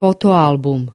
fotoalbum